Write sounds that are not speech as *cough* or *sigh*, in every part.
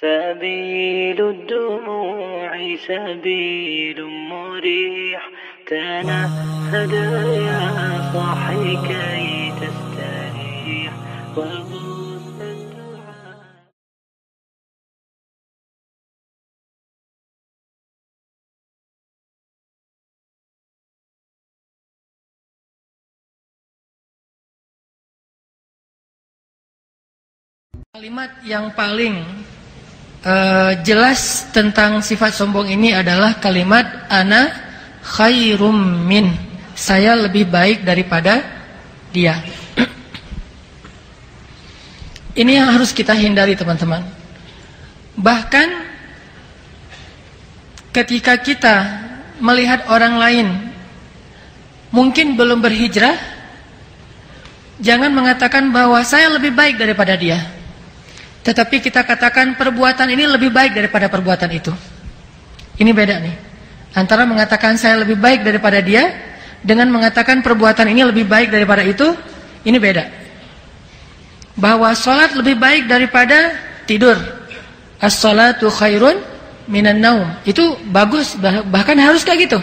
سبيل الدموع سبيل مريح تنهد يا صاحي كي تستريح وغص الدعاء Kalimat yang paling eh, jelas tentang sifat sombong ini adalah kalimat ana khairum min. Saya lebih baik daripada dia. *clears throat* Ini yang harus kita hindari teman-teman. Bahkan ketika kita melihat orang lain mungkin belum berhijrah, jangan mengatakan bahwa saya lebih baik daripada dia. Tetapi kita katakan perbuatan ini lebih baik daripada perbuatan itu. Ini beda nih. Antara mengatakan saya lebih baik daripada dia dengan mengatakan perbuatan ini lebih baik daripada itu, ini beda. Bahwa sholat lebih baik daripada tidur. As-sholatu khairun minan naum. Itu bagus, bahkan harus kayak gitu.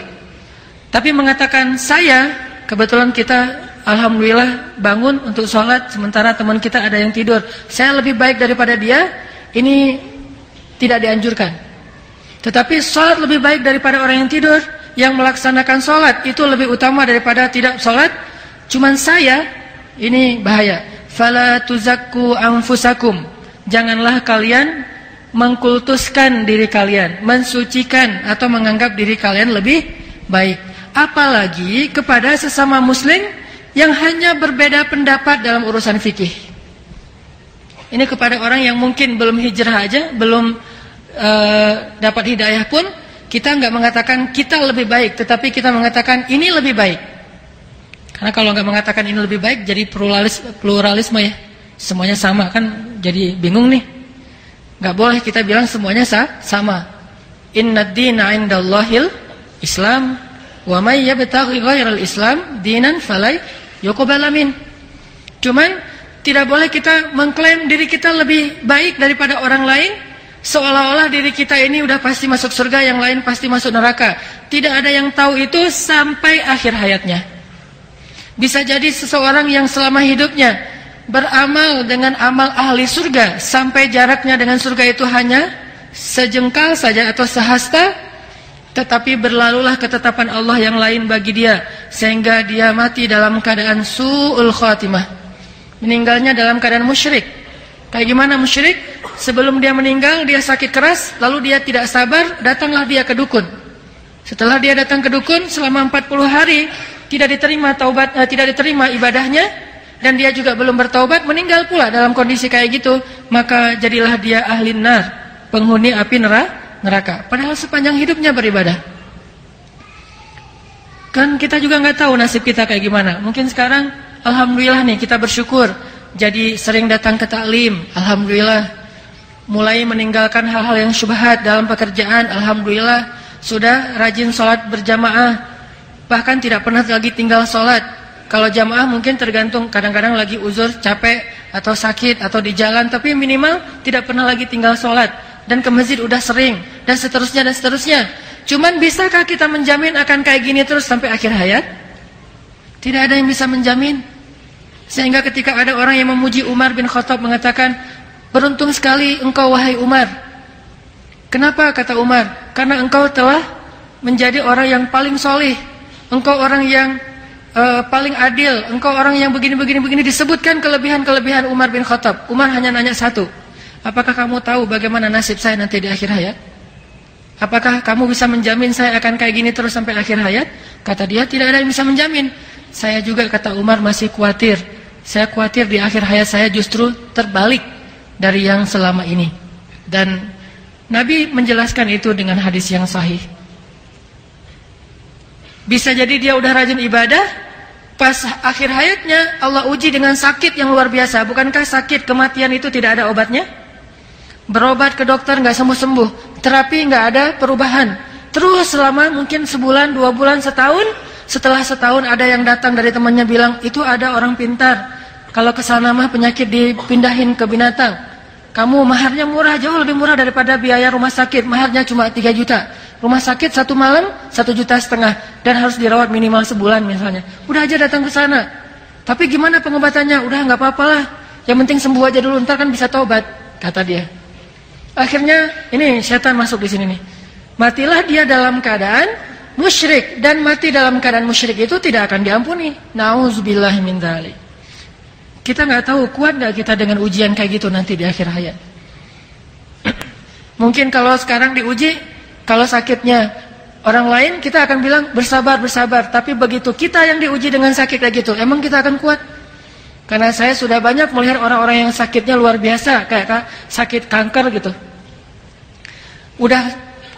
Tapi mengatakan saya, kebetulan kita Alhamdulillah bangun untuk sholat sementara teman kita ada yang tidur. Saya lebih baik daripada dia. Ini tidak dianjurkan. Tetapi sholat lebih baik daripada orang yang tidur. Yang melaksanakan sholat itu lebih utama daripada tidak sholat. Cuman saya ini bahaya. Fala tuzakku anfusakum. Janganlah kalian mengkultuskan diri kalian, mensucikan atau menganggap diri kalian lebih baik. Apalagi kepada sesama muslim yang hanya berbeda pendapat dalam urusan fikih. Ini kepada orang yang mungkin belum hijrah aja, belum uh, dapat hidayah pun, kita nggak mengatakan kita lebih baik, tetapi kita mengatakan ini lebih baik. Karena kalau nggak mengatakan ini lebih baik, jadi pluralis, pluralisme ya, semuanya sama kan, jadi bingung nih. Nggak boleh kita bilang semuanya sah, sama. Inna dina indallahil Islam wa may yabtaghi ghairal Islam dinan falai Yokobalamin. Cuman tidak boleh kita mengklaim diri kita lebih baik daripada orang lain seolah-olah diri kita ini udah pasti masuk surga, yang lain pasti masuk neraka. Tidak ada yang tahu itu sampai akhir hayatnya. Bisa jadi seseorang yang selama hidupnya beramal dengan amal ahli surga sampai jaraknya dengan surga itu hanya sejengkal saja atau sehasta tetapi berlalulah ketetapan Allah yang lain bagi dia sehingga dia mati dalam keadaan su'ul khatimah. Meninggalnya dalam keadaan musyrik. Kayak gimana musyrik? Sebelum dia meninggal dia sakit keras, lalu dia tidak sabar, datanglah dia ke dukun. Setelah dia datang ke dukun selama 40 hari tidak diterima taubat eh, tidak diterima ibadahnya dan dia juga belum bertaubat, meninggal pula dalam kondisi kayak gitu, maka jadilah dia ahli nar, penghuni api neraka neraka. Padahal sepanjang hidupnya beribadah. Kan kita juga nggak tahu nasib kita kayak gimana. Mungkin sekarang, alhamdulillah nih kita bersyukur. Jadi sering datang ke taklim, alhamdulillah. Mulai meninggalkan hal-hal yang syubhat dalam pekerjaan, alhamdulillah. Sudah rajin sholat berjamaah, bahkan tidak pernah lagi tinggal sholat. Kalau jamaah mungkin tergantung kadang-kadang lagi uzur, capek atau sakit atau di jalan, tapi minimal tidak pernah lagi tinggal sholat dan ke masjid udah sering dan seterusnya dan seterusnya. Cuman bisakah kita menjamin akan kayak gini terus sampai akhir hayat? Tidak ada yang bisa menjamin. Sehingga ketika ada orang yang memuji Umar bin Khattab mengatakan, "Beruntung sekali engkau wahai Umar." Kenapa kata Umar? Karena engkau telah menjadi orang yang paling solih. Engkau orang yang uh, paling adil. Engkau orang yang begini-begini begini disebutkan kelebihan-kelebihan Umar bin Khattab. Umar hanya nanya satu. Apakah kamu tahu bagaimana nasib saya nanti di akhir hayat? Apakah kamu bisa menjamin saya akan kayak gini terus sampai akhir hayat? Kata dia, tidak ada yang bisa menjamin. Saya juga kata Umar masih khawatir. Saya khawatir di akhir hayat saya justru terbalik dari yang selama ini. Dan Nabi menjelaskan itu dengan hadis yang sahih. Bisa jadi dia udah rajin ibadah, pas akhir hayatnya Allah uji dengan sakit yang luar biasa. Bukankah sakit kematian itu tidak ada obatnya? Berobat ke dokter nggak sembuh-sembuh, terapi nggak ada perubahan. Terus selama mungkin sebulan, dua bulan, setahun. Setelah setahun ada yang datang dari temannya bilang, itu ada orang pintar. Kalau ke sana mah penyakit dipindahin ke binatang. kamu maharnya murah, jauh lebih murah daripada biaya rumah sakit. Maharnya cuma 3 juta. Rumah sakit satu malam, satu juta setengah. Dan harus dirawat minimal sebulan misalnya. Udah aja datang ke sana. Tapi gimana pengobatannya? Udah nggak apa-apa lah. Yang penting sembuh aja dulu, ntar kan bisa taubat. Kata dia. Akhirnya, ini setan masuk di sini nih. Matilah dia dalam keadaan musyrik. Dan mati dalam keadaan musyrik itu tidak akan diampuni. Nauzubillah min dhalik. Kita nggak tahu kuat nggak kita dengan ujian kayak gitu nanti di akhir hayat. *clears throat* Mungkin kalau sekarang diuji, kalau sakitnya orang lain kita akan bilang bersabar bersabar. Tapi begitu kita yang diuji dengan sakit kayak gitu, emang kita akan kuat? Karena saya sudah banyak melihat orang-orang yang sakitnya luar biasa, kayak sakit kanker gitu. Udah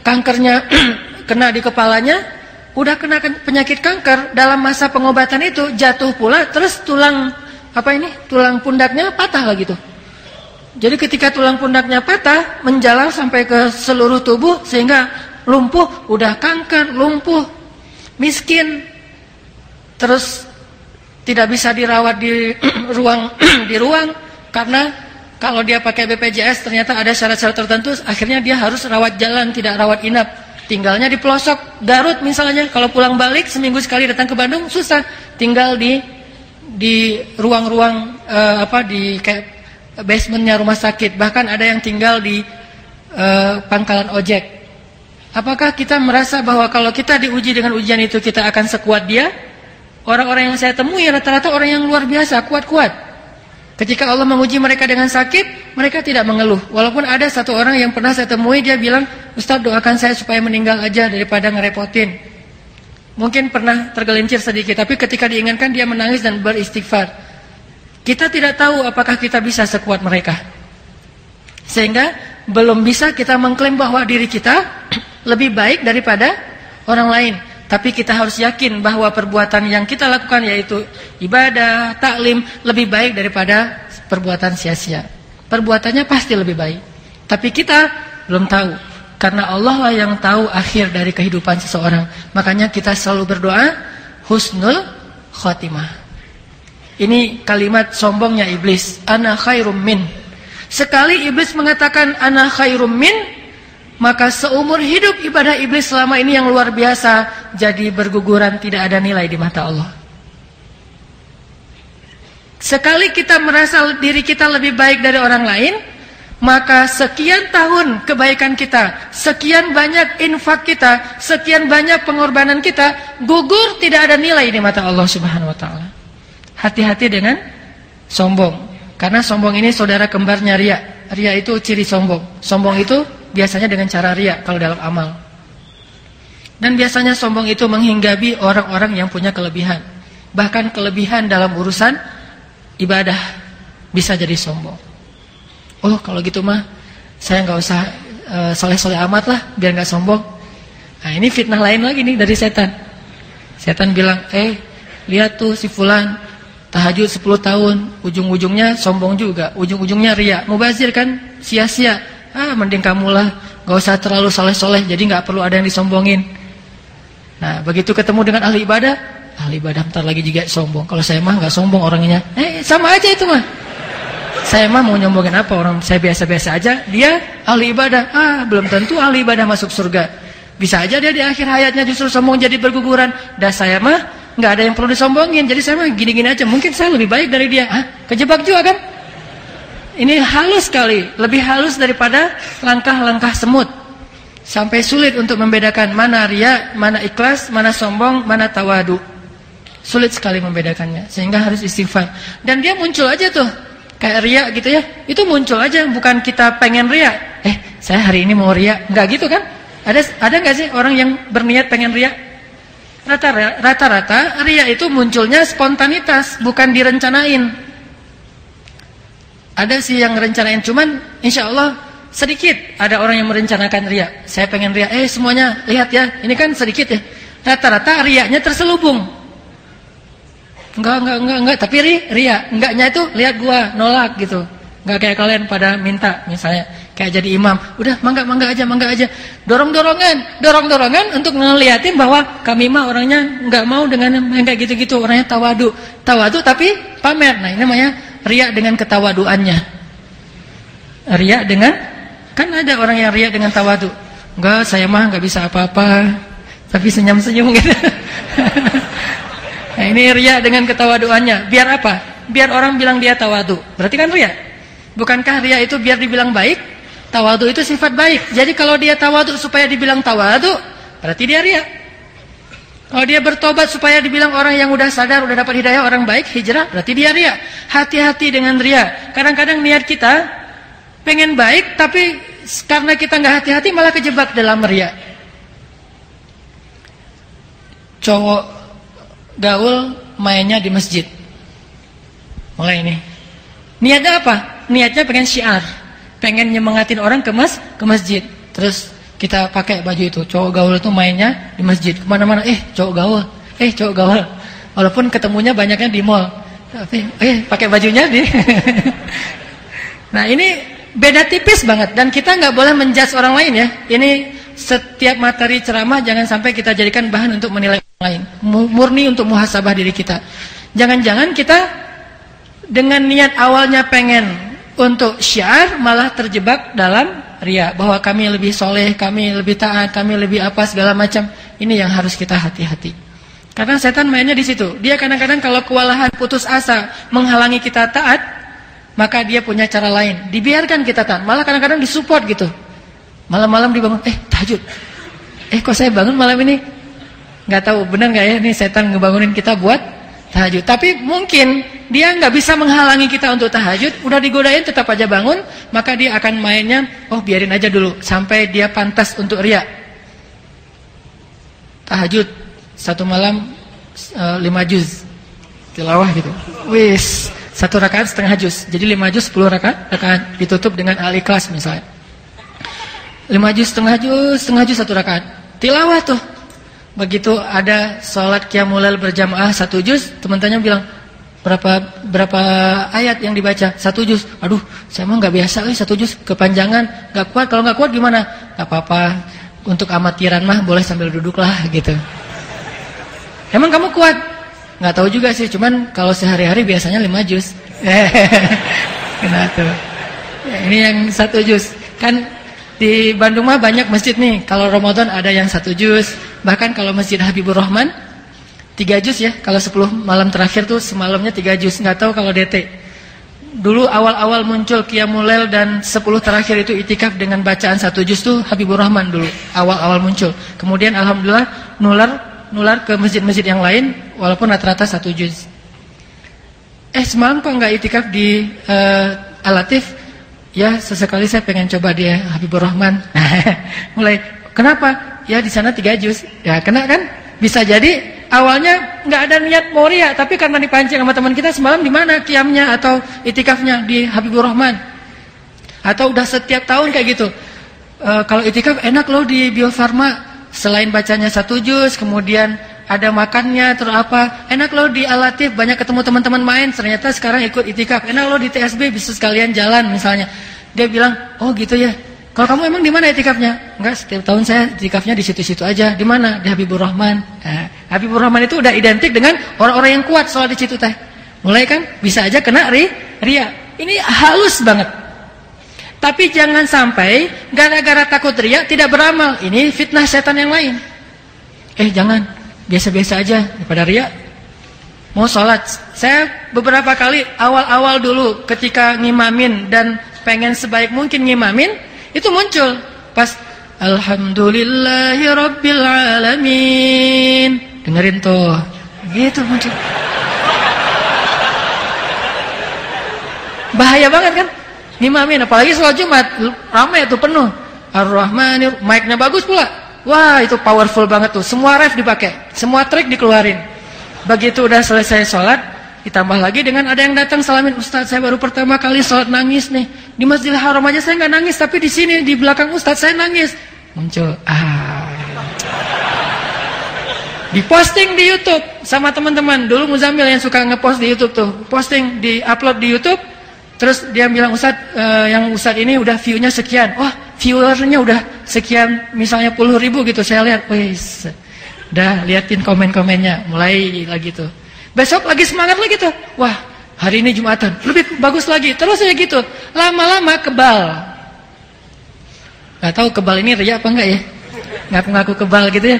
kankernya *clears throat* kena di kepalanya, udah kena penyakit kanker, dalam masa pengobatan itu jatuh pula, terus tulang apa ini tulang pundaknya patah lagi tuh. Jadi ketika tulang pundaknya patah menjalar sampai ke seluruh tubuh sehingga lumpuh, udah kanker, lumpuh, miskin, terus tidak bisa dirawat di *clears throat* ruang *clears throat* di ruang karena kalau dia pakai BPJS ternyata ada syarat-syarat tertentu akhirnya dia harus rawat jalan tidak rawat inap. Tinggalnya di pelosok Garut misalnya kalau pulang balik seminggu sekali datang ke Bandung susah. Tinggal di di ruang-ruang uh, apa di kayak basementnya rumah sakit. Bahkan ada yang tinggal di uh, pangkalan ojek. Apakah kita merasa bahwa kalau kita diuji dengan ujian itu kita akan sekuat dia orang-orang yang saya temui rata-rata orang yang luar biasa kuat-kuat ketika Allah menguji mereka dengan sakit mereka tidak mengeluh walaupun ada satu orang yang pernah saya temui dia bilang Ustaz doakan saya supaya meninggal aja daripada ngerepotin Mungkin pernah tergelincir sedikit, tapi ketika diingatkan dia menangis dan beristighfar. Kita tidak tahu apakah kita bisa sekuat mereka. Sehingga belum bisa kita mengklaim bahwa diri kita *clears throat* lebih baik daripada orang lain. Tapi kita harus yakin bahwa perbuatan yang kita lakukan yaitu ibadah, taklim lebih baik daripada perbuatan sia-sia. Perbuatannya pasti lebih baik. Tapi kita belum tahu. Karena Allah lah yang tahu akhir dari kehidupan seseorang. Makanya kita selalu berdoa husnul khotimah. Ini kalimat sombongnya iblis. Ana khairum min. Sekali iblis mengatakan ana khairum min, maka seumur hidup ibadah iblis selama ini yang luar biasa jadi berguguran tidak ada nilai di mata Allah. Sekali kita merasa diri kita lebih baik dari orang lain, maka sekian tahun kebaikan kita, sekian banyak infak kita, sekian banyak pengorbanan kita gugur tidak ada nilai di mata Allah Subhanahu wa taala. Hati-hati dengan sombong. Karena sombong ini saudara kembarnya ria. Ria itu ciri sombong. Sombong itu biasanya dengan cara ria kalau dalam amal. Dan biasanya sombong itu menghinggapi orang-orang yang punya kelebihan. Bahkan kelebihan dalam urusan ibadah bisa jadi sombong. Oh kalau gitu mah saya nggak usah uh, soleh-soleh amat lah biar nggak sombong. Nah ini fitnah lain lagi nih dari setan. Setan bilang, eh lihat tuh si fulan tahajud 10 tahun, ujung-ujungnya sombong juga, ujung-ujungnya ria, mubazir kan, sia-sia. Ah mending kamu lah, nggak usah terlalu soleh-soleh, jadi nggak perlu ada yang disombongin. Nah begitu ketemu dengan ahli ibadah, ahli ibadah ntar lagi juga sombong. Kalau saya mah nggak sombong orangnya, eh sama aja itu mah. Saya mah mau nyombongin apa orang saya biasa-biasa aja. Dia ahli ibadah. Ah, belum tentu ahli ibadah masuk surga. Bisa aja dia di akhir hayatnya justru sombong jadi berguguran. Dan saya mah nggak ada yang perlu disombongin. Jadi saya mah gini-gini aja. Mungkin saya lebih baik dari dia. Ah, kejebak juga kan? Ini halus sekali, lebih halus daripada langkah-langkah semut. Sampai sulit untuk membedakan mana ria, mana ikhlas, mana sombong, mana tawadu. Sulit sekali membedakannya, sehingga harus istighfar. Dan dia muncul aja tuh kayak ria gitu ya itu muncul aja bukan kita pengen ria eh saya hari ini mau ria nggak gitu kan ada ada nggak sih orang yang berniat pengen ria rata-rata ria itu munculnya spontanitas bukan direncanain ada sih yang rencanain cuman insya Allah sedikit ada orang yang merencanakan ria saya pengen ria eh semuanya lihat ya ini kan sedikit ya rata-rata riaknya terselubung Enggak, enggak, enggak, enggak, tapi ri, ria. Enggaknya itu lihat gua nolak gitu. Enggak kayak kalian pada minta misalnya kayak jadi imam. Udah mangga mangga aja, mangga aja. Dorong-dorongan, dorong-dorongan untuk ngeliatin bahwa kami mah orangnya enggak mau dengan yang kayak gitu-gitu, orangnya tawadu. Tawadu tapi pamer. Nah, ini namanya ria dengan ketawaduannya. Ria dengan kan ada orang yang ria dengan tawadu. Enggak, saya mah enggak bisa apa-apa. Tapi senyum-senyum gitu. *laughs* nah, ini ria dengan ketawaduannya. Biar apa? Biar orang bilang dia tawadu. Berarti kan ria. Bukankah ria itu biar dibilang baik? Tawadu itu sifat baik. Jadi kalau dia tawadu supaya dibilang tawadu, berarti dia ria. Kalau dia bertobat supaya dibilang orang yang udah sadar, udah dapat hidayah, orang baik, hijrah, berarti dia ria. Hati-hati dengan ria. Kadang-kadang niat kita pengen baik, tapi karena kita nggak hati-hati malah kejebak dalam ria. Cowok gaul mainnya di masjid. Mulai ini. Niatnya apa? Niatnya pengen syiar. Pengen nyemangatin orang ke mas ke masjid. Terus kita pakai baju itu cowok gaul itu mainnya di masjid. Ke mana-mana eh cowok gaul eh cowok gaul. Walaupun ketemunya banyaknya di mall. Tapi eh pakai bajunya di *laughs* nah ini beda tipis banget. Dan kita nggak boleh menjudge orang lain ya. Ini setiap materi ceramah jangan sampai kita jadikan bahan untuk menilai orang lain. Murni untuk muhasabah diri kita. Jangan-jangan kita dengan niat awalnya pengen untuk syiar malah terjebak dalam ria bahwa kami lebih soleh, kami lebih taat, kami lebih apa segala macam. Ini yang harus kita hati-hati. Karena setan mainnya di situ. Dia kadang-kadang kalau kewalahan putus asa menghalangi kita taat, maka dia punya cara lain. Dibiarkan kita taat. Malah kadang-kadang disupport gitu. Malam-malam dibangun, eh tahajud. Eh kok saya bangun malam ini? Gak tahu benar gak ya ini setan ngebangunin kita buat tahajud. Tapi mungkin dia nggak bisa menghalangi kita untuk tahajud, udah digodain tetap aja bangun, maka dia akan mainnya, oh biarin aja dulu sampai dia pantas untuk riak. Tahajud satu malam uh, lima juz tilawah gitu. Wis satu rakaat setengah juz. Jadi lima juz sepuluh rakaat, rakaat ditutup dengan al-ikhlas misalnya. Lima juz setengah juz, setengah juz satu rakaat. Tilawah tuh. Begitu ada sholat qiyamulail berjamaah satu juz, teman-temannya bilang, berapa berapa ayat yang dibaca? Satu juz. Aduh saya mah nggak biasa eh satu juz. Kepanjangan nggak kuat. Kalau nggak kuat gimana? Nggak apa-apa. Untuk amatiran mah boleh sambil duduk lah gitu. Emang kamu kuat? Nggak tahu juga sih. Cuman kalau sehari-hari biasanya lima juz. *laughs* Kenapa tuh. Ini yang satu juz. Kan di Bandung mah banyak masjid nih. Kalau Ramadan ada yang satu juz bahkan kalau masjid Habibur Rahman Tiga juz ya, kalau sepuluh malam terakhir tuh semalamnya tiga juz. Nggak tahu kalau DT. Dulu awal-awal muncul Qiyamulail dan sepuluh terakhir itu itikaf dengan bacaan satu juz tuh Habibur Rahman dulu. Awal-awal muncul. Kemudian Alhamdulillah nular nular ke masjid-masjid yang lain walaupun rata-rata satu juz. Eh semalam kok nggak itikaf di uh, Alatif? Ya sesekali saya pengen coba dia Habibur Rahman. *laughs* Mulai kenapa? Ya di sana tiga juz. Ya kena kan? Bisa jadi awalnya nggak ada niat mau tapi karena dipancing sama teman kita semalam di mana kiamnya atau itikafnya di Habibur Rahman. Atau udah setiap tahun kayak gitu. E, kalau itikaf enak loh di Bio Farma, selain bacanya satu juz, kemudian ada makannya terus apa enak loh di Alatif banyak ketemu teman-teman main ternyata sekarang ikut itikaf enak loh di TSB bisa sekalian jalan misalnya dia bilang oh gitu ya kalau kamu emang di mana etikafnya? Enggak, setiap tahun saya etikafnya di situ-situ aja. Di mana? Di Habibur Rahman. Nah, Habibur Rahman itu udah identik dengan orang-orang yang kuat soal di situ teh. Mulai kan bisa aja kena ri, ria. Ini halus banget. Tapi jangan sampai gara-gara takut ria tidak beramal. Ini fitnah setan yang lain. Eh jangan, biasa-biasa aja daripada ria. Mau sholat, saya beberapa kali awal-awal dulu ketika ngimamin dan pengen sebaik mungkin ngimamin, itu muncul pas Alamin. Dengerin tuh. Gitu muncul. Bahaya banget kan? Ngimamin apalagi sholat Jumat ramai tuh penuh. Ar-Rahman, mic-nya bagus pula. Wah, itu powerful banget tuh. Semua ref dipakai, semua track dikeluarin. Begitu udah selesai sholat, Ditambah lagi dengan ada yang datang salamin Ustaz saya baru pertama kali sholat nangis nih. Di Masjidil Haram aja saya nggak nangis Tapi di sini di belakang Ustaz saya nangis. Muncul ah. Diposting di Youtube Sama teman-teman. Dulu Muzamil yang suka ngepost di Youtube tuh. Posting di upload di Youtube. Terus dia bilang Ustaz uh, Yang Ustaz ini udah viewnya sekian. Wah viewernya udah sekian Misalnya puluh ribu gitu. Saya lihat Wih, Udah liatin komen-komennya. Mulai lagi tuh Besok lagi semangat lagi tuh. Wah, Hari ini Jumatan, lebih bagus lagi. Terus aja gitu. Lama-lama kebal. Gak tahu kebal ini ria apa enggak ya? Ngaku-ngaku kebal gitu ya.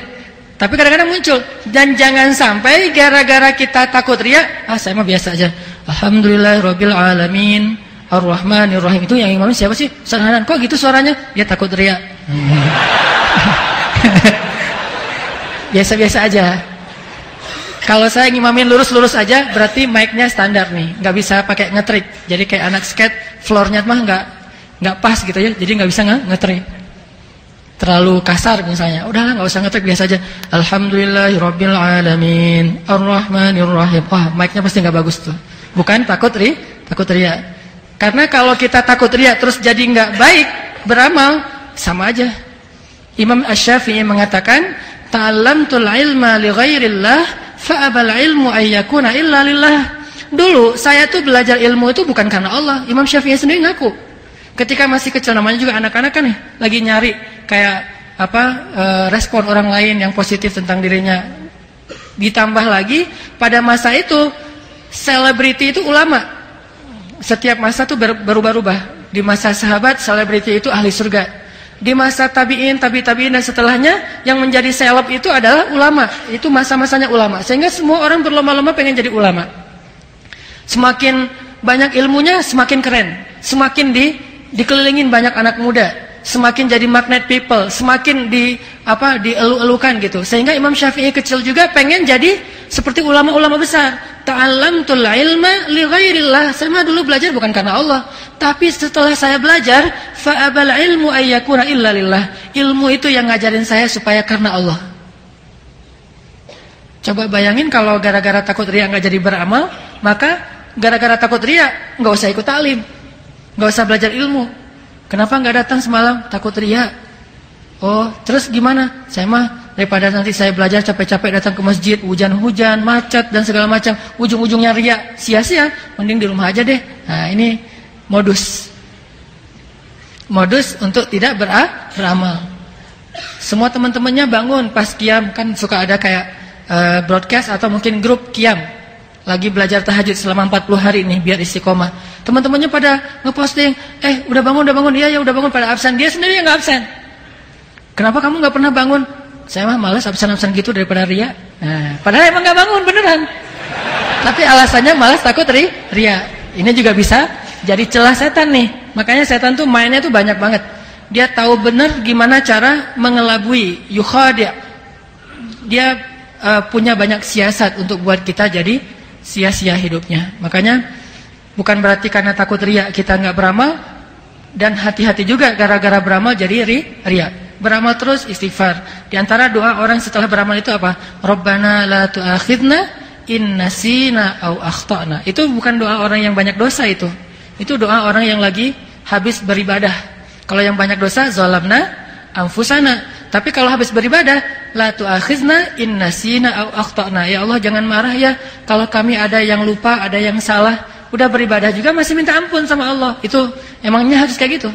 Tapi kadang-kadang muncul. Dan jangan sampai gara-gara kita takut ria, ah saya mah biasa aja. Alhamdulillah Rabbil Alamin. Ar-Rahmanir Rahim itu yang imam siapa sih? Sananan. Kok gitu suaranya? Dia takut ria. *laughs* Biasa-biasa aja. Kalau saya ngimamin lurus-lurus aja, berarti mic-nya standar nih, nggak bisa pakai ngetrik. Jadi kayak anak skate, floor-nya mah nggak nggak pas gitu ya, jadi nggak bisa ngetrik. Terlalu kasar misalnya, udahlah nggak usah ngetrik biasa aja. Alhamdulillahirobbil alamin, ar-rahmanir-rahim. Wah, mic-nya pasti nggak bagus tuh. Bukan takut ri, takut ria. Karena kalau kita takut riak terus jadi nggak baik beramal sama aja. Imam Ash-Syafi'i mengatakan, "Ta'allamtul ilma li ghairillah fa abal ilmu ayyakuna illa lillah." Dulu saya tuh belajar ilmu itu bukan karena Allah. Imam Syafi'i sendiri ngaku. Ketika masih kecil namanya juga anak-anak kan nih, lagi nyari kayak apa e, respon orang lain yang positif tentang dirinya. Ditambah lagi pada masa itu selebriti itu ulama setiap masa tuh berubah-ubah. Di masa sahabat, selebriti itu ahli surga. Di masa tabi'in, tabi-tabi'in dan setelahnya, yang menjadi seleb itu adalah ulama. Itu masa-masanya ulama. Sehingga semua orang berlomba-lomba pengen jadi ulama. Semakin banyak ilmunya, semakin keren. Semakin di, dikelilingin banyak anak muda semakin jadi magnet people, semakin di apa dielu-elukan gitu. Sehingga Imam Syafi'i kecil juga pengen jadi seperti ulama-ulama besar. Ta'allamtul ilma li ghairillah. Saya mah dulu belajar bukan karena Allah, tapi setelah saya belajar fa abal ilmu ayyakuna illa lillah. Ilmu itu yang ngajarin saya supaya karena Allah. Coba bayangin kalau gara-gara takut ria nggak jadi beramal, maka gara-gara takut ria nggak usah ikut talim, nggak usah belajar ilmu, Kenapa nggak datang semalam? Takut ria. Oh, terus gimana? Saya mah daripada nanti saya belajar capek-capek datang ke masjid, hujan-hujan, macet dan segala macam, ujung-ujungnya ria, sia-sia, mending di rumah aja deh. Nah, ini modus. Modus untuk tidak beramal. Semua teman-temannya bangun pas kiam kan suka ada kayak uh, broadcast atau mungkin grup kiam lagi belajar tahajud selama 40 hari nih biar istiqomah. Teman-temannya pada ngeposting, "Eh, udah bangun, udah bangun." Iya, ya udah bangun pada absen. Dia sendiri yang nggak absen. Kenapa kamu nggak pernah bangun? Saya mah malas absen-absen gitu daripada ria. Nah, padahal emang nggak bangun beneran. Tapi alasannya malas takut ri, ria. Ini juga bisa jadi celah setan nih. Makanya setan tuh mainnya tuh banyak banget. Dia tahu bener gimana cara mengelabui, yukhadi'. Dia uh, punya banyak siasat untuk buat kita jadi sia-sia hidupnya. Makanya bukan berarti karena takut ria kita nggak beramal dan hati-hati juga gara-gara beramal jadi ri, ria. Beramal terus istighfar. Di antara doa orang setelah beramal itu apa? Rabbana la tu'akhidna in nasina au akhtana. Itu bukan doa orang yang banyak dosa itu. Itu doa orang yang lagi habis beribadah. Kalau yang banyak dosa zalamna anfusana. Tapi kalau habis beribadah, la tu'akhizna in nasina au akhtana. Ya Allah jangan marah ya kalau kami ada yang lupa, ada yang salah. Udah beribadah juga masih minta ampun sama Allah. Itu emangnya harus kayak gitu.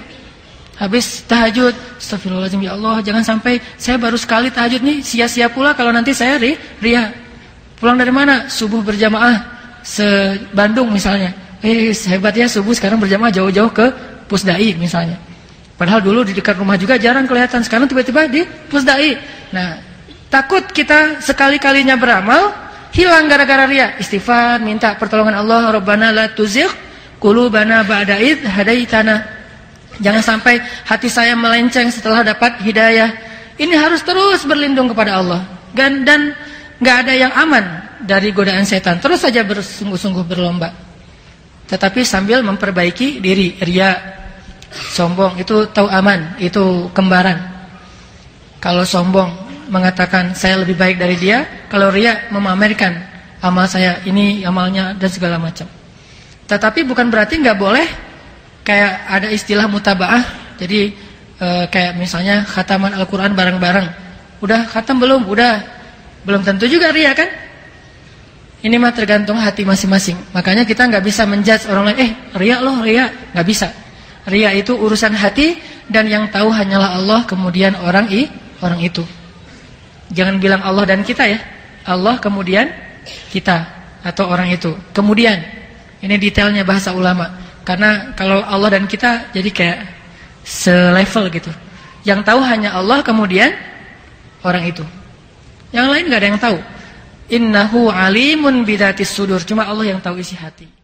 Habis tahajud, astagfirullahaladzim ya Allah, jangan sampai saya baru sekali tahajud nih sia-sia pula kalau nanti saya ri, ria. Pulang dari mana? Subuh berjamaah se Bandung misalnya. Eh hebat ya subuh sekarang berjamaah jauh-jauh ke Pusdai misalnya. Padahal dulu di dekat rumah juga jarang kelihatan. Sekarang tiba-tiba di pusdai. Nah, takut kita sekali-kalinya beramal hilang gara-gara ria. Istighfar, minta pertolongan Allah. Rabbana la tuzigh qulubana ba'da id hadaitana. Jangan sampai hati saya melenceng setelah dapat hidayah. Ini harus terus berlindung kepada Allah. Dan dan nggak ada yang aman dari godaan setan. Terus saja bersungguh-sungguh berlomba. Tetapi sambil memperbaiki diri. Ria Sombong itu tahu aman, itu kembaran. Kalau sombong mengatakan saya lebih baik dari dia, kalau ria memamerkan amal saya ini amalnya dan segala macam. Tetapi bukan berarti nggak boleh kayak ada istilah mutabaah. Jadi e, kayak misalnya khataman Al-Qur'an bareng-bareng. Udah khatam belum? Udah. Belum tentu juga ria kan? Ini mah tergantung hati masing-masing. Makanya kita nggak bisa menjudge orang lain, eh ria loh ria, nggak bisa. Ria itu urusan hati dan yang tahu hanyalah Allah kemudian orang i, orang itu. Jangan bilang Allah dan kita ya. Allah kemudian kita atau orang itu. Kemudian ini detailnya bahasa ulama. Karena kalau Allah dan kita jadi kayak selevel gitu. Yang tahu hanya Allah kemudian orang itu. Yang lain nggak ada yang tahu. Innahu alimun bidatis sudur. Cuma Allah yang tahu isi hati.